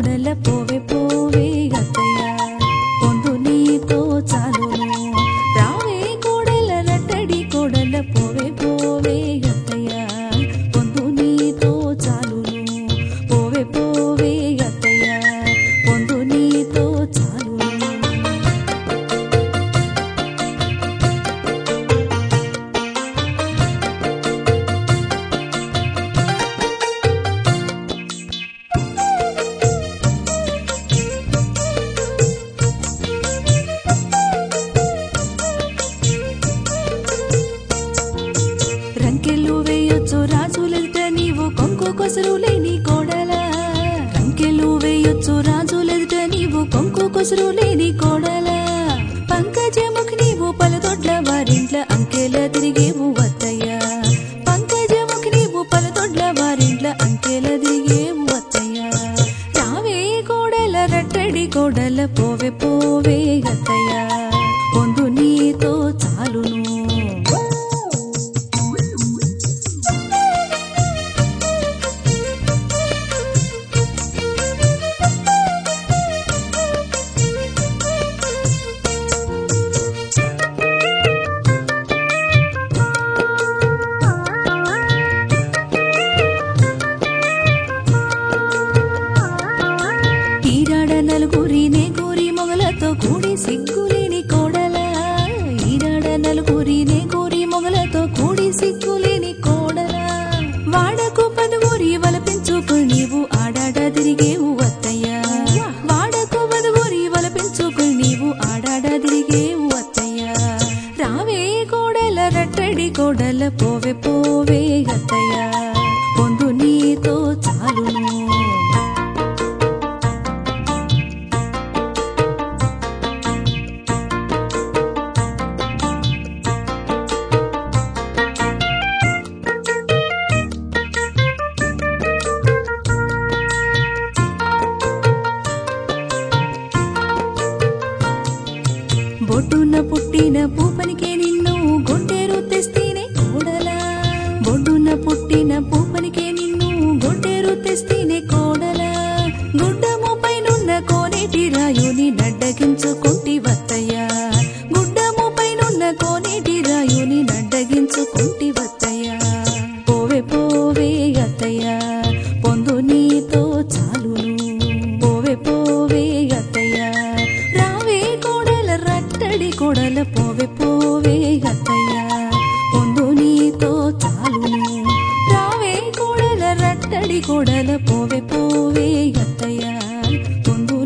കൂടല പോവെ కొసరు లేని కోడల. కంకెలు వేయొచ్చు రాజులెదుట నీవు కొంకు కొసరు లేని కోడలా. పంకజముఖి నీవు పలదొడ్ల వారింట్ల అంకెల తిరిగేవు వత్తయ్యా పంకజముఖి నీవు పలదొడ్ల వారింట్ల అంకెల తిరిగేవు వత్తయ్యా రావే కోడల రట్టడి కోడల పోవే పోవే గత్తయ్యా పొందు ఈరాడ నలుగురి నే మొగలతో కూడి సిగ్గులేని కోడల. ఈరాడ నలుగురి నే మొగలతో కూడి సిగ్గులేని కోడల. వాడకు పదుగురి వలపించుకుని నీవు ఆడాడ తిరిగేవు వత్తయ్యా వాడకు పదుగురి వలపించుకుని నీవు ఆడాడ తిరిగేవు వత్తయ్యా రావే కోడల రట్టడి కోడల పోవే పోవే అత్తయ్య. పొందు నీతో బొడ్డున పుట్టిన పూపనికి నిన్ను గొడ్డేరు తెస్తేనే కోడలా బొడ్డున పుట్టిన పూపనికి నిన్ను గొడ్డేరు తెస్తేనే ನೋಡಲ ಪೋವೆ ಪೋವೆ ಅತ್ತಯ್ಯ ಒಂದು ನೀತೋ ತಾಲುನು ರಾವೆ ಕೊಡಲ ರಟ್ಟಡಿ ಕೊಡಲ ಪೋವೆ ಪೋವೆ ಅತ್ತಯ್ಯ ಒಂದು